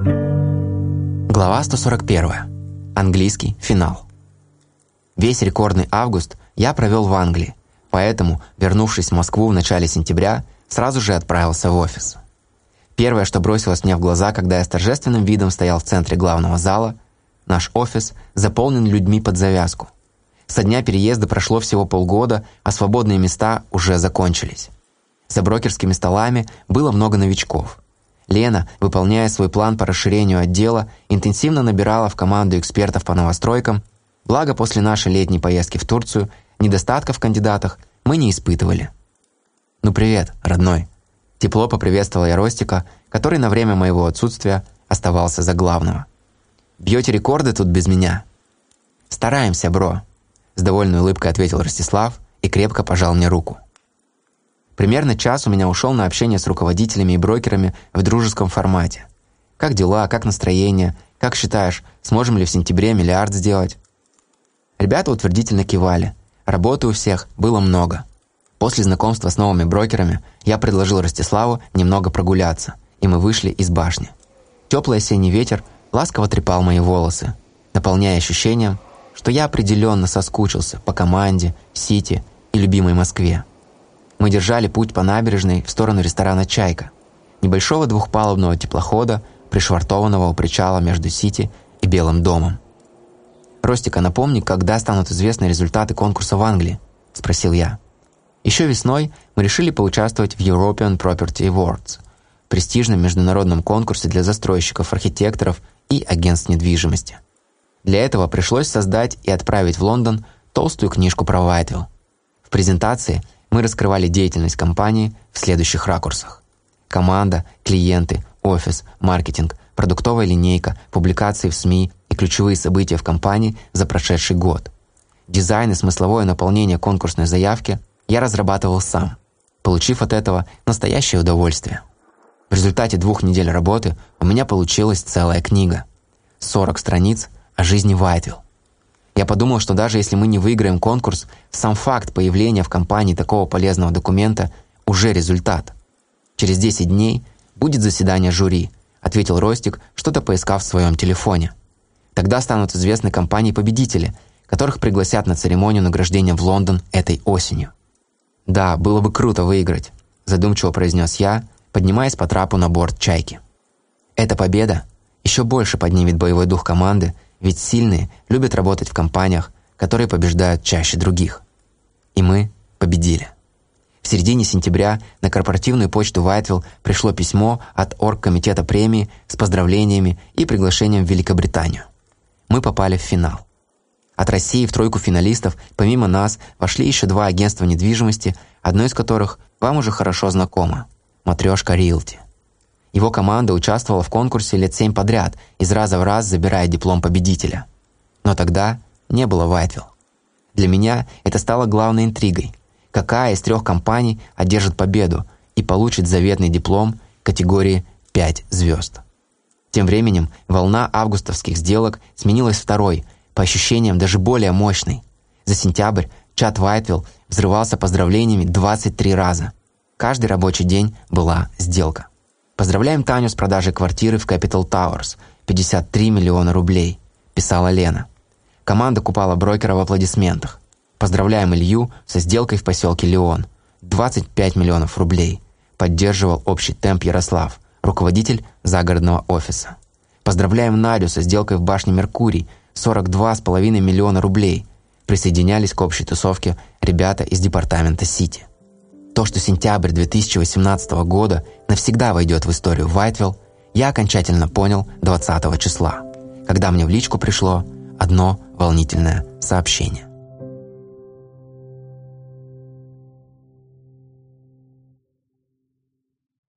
Глава 141. Английский финал. Весь рекордный август я провел в Англии, поэтому, вернувшись в Москву в начале сентября, сразу же отправился в офис. Первое, что бросилось мне в глаза, когда я с торжественным видом стоял в центре главного зала, наш офис заполнен людьми под завязку. Со дня переезда прошло всего полгода, а свободные места уже закончились. За брокерскими столами было много новичков – Лена, выполняя свой план по расширению отдела, интенсивно набирала в команду экспертов по новостройкам, благо после нашей летней поездки в Турцию недостатков в кандидатах мы не испытывали. «Ну привет, родной!» Тепло поприветствовал я Ростика, который на время моего отсутствия оставался за главного. «Бьете рекорды тут без меня?» «Стараемся, бро», — с довольной улыбкой ответил Ростислав и крепко пожал мне руку. Примерно час у меня ушел на общение с руководителями и брокерами в дружеском формате. Как дела, как настроение, как считаешь, сможем ли в сентябре миллиард сделать? Ребята утвердительно кивали. Работы у всех было много. После знакомства с новыми брокерами я предложил Ростиславу немного прогуляться, и мы вышли из башни. Теплый осенний ветер ласково трепал мои волосы, наполняя ощущением, что я определенно соскучился по команде, Сити и любимой Москве. Мы держали путь по набережной в сторону ресторана «Чайка», небольшого двухпалубного теплохода, пришвартованного у причала между Сити и Белым домом. «Ростика, напомни, когда станут известны результаты конкурса в Англии?» – спросил я. Еще весной мы решили поучаствовать в European Property Awards, престижном международном конкурсе для застройщиков, архитекторов и агентств недвижимости. Для этого пришлось создать и отправить в Лондон толстую книжку про Вайтвилл. В презентации – мы раскрывали деятельность компании в следующих ракурсах. Команда, клиенты, офис, маркетинг, продуктовая линейка, публикации в СМИ и ключевые события в компании за прошедший год. Дизайн и смысловое наполнение конкурсной заявки я разрабатывал сам, получив от этого настоящее удовольствие. В результате двух недель работы у меня получилась целая книга. 40 страниц о жизни Вайтвилл. Я подумал, что даже если мы не выиграем конкурс, сам факт появления в компании такого полезного документа уже результат. Через 10 дней будет заседание жюри, ответил Ростик, что-то поискав в своем телефоне. Тогда станут известны компании-победители, которых пригласят на церемонию награждения в Лондон этой осенью. «Да, было бы круто выиграть», – задумчиво произнес я, поднимаясь по трапу на борт «Чайки». Эта победа еще больше поднимет боевой дух команды – ведь сильные любят работать в компаниях, которые побеждают чаще других. И мы победили. В середине сентября на корпоративную почту Вайтвилл пришло письмо от оргкомитета премии с поздравлениями и приглашением в Великобританию. Мы попали в финал. От России в тройку финалистов, помимо нас, вошли еще два агентства недвижимости, одно из которых вам уже хорошо знакомо – «Матрешка Риэлти». Его команда участвовала в конкурсе лет семь подряд, из раза в раз забирая диплом победителя. Но тогда не было Вайтвилл. Для меня это стало главной интригой. Какая из трех компаний одержит победу и получит заветный диплом категории 5 звезд? Тем временем волна августовских сделок сменилась второй, по ощущениям даже более мощной. За сентябрь чат Вайтвилл взрывался поздравлениями 23 раза. Каждый рабочий день была сделка. «Поздравляем Таню с продажей квартиры в Capital Towers. 53 миллиона рублей», – писала Лена. Команда купала брокера в аплодисментах. «Поздравляем Илью со сделкой в поселке Леон. 25 миллионов рублей», – поддерживал общий темп Ярослав, руководитель загородного офиса. «Поздравляем Надю со сделкой в башне Меркурий. 42,5 миллиона рублей», – присоединялись к общей тусовке ребята из департамента Сити. То, что сентябрь 2018 года навсегда войдет в историю Вайтвилл, я окончательно понял 20 числа, когда мне в личку пришло одно волнительное сообщение.